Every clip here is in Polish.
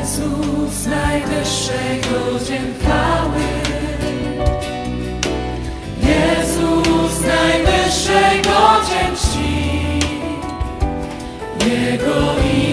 Jezus najwyższej godzien chwały. Jego imię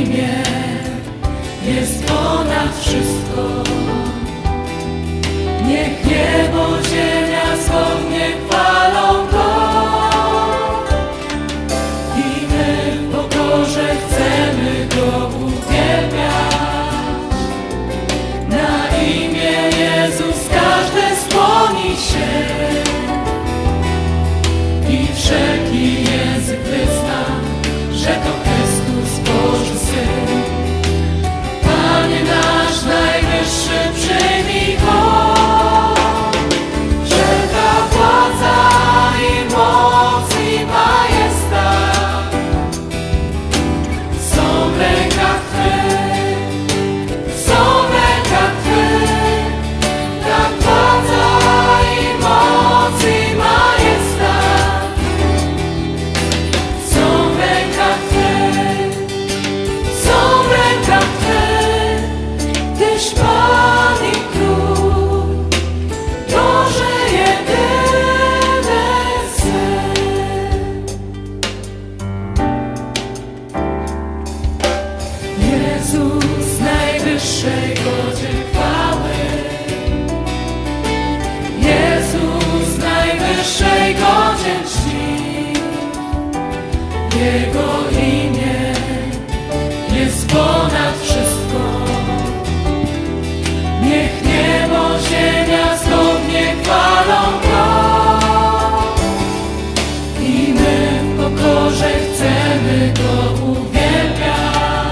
Jego imię jest ponad wszystko. Niech niebo, ziemia zgodnie chwalą Go. I my w pokorze chcemy Go uwielbiać.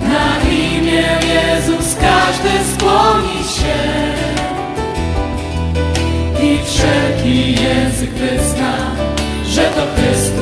Na imię Jezus każdy skłoni się i wszelki język wyzna, że to Chrystus.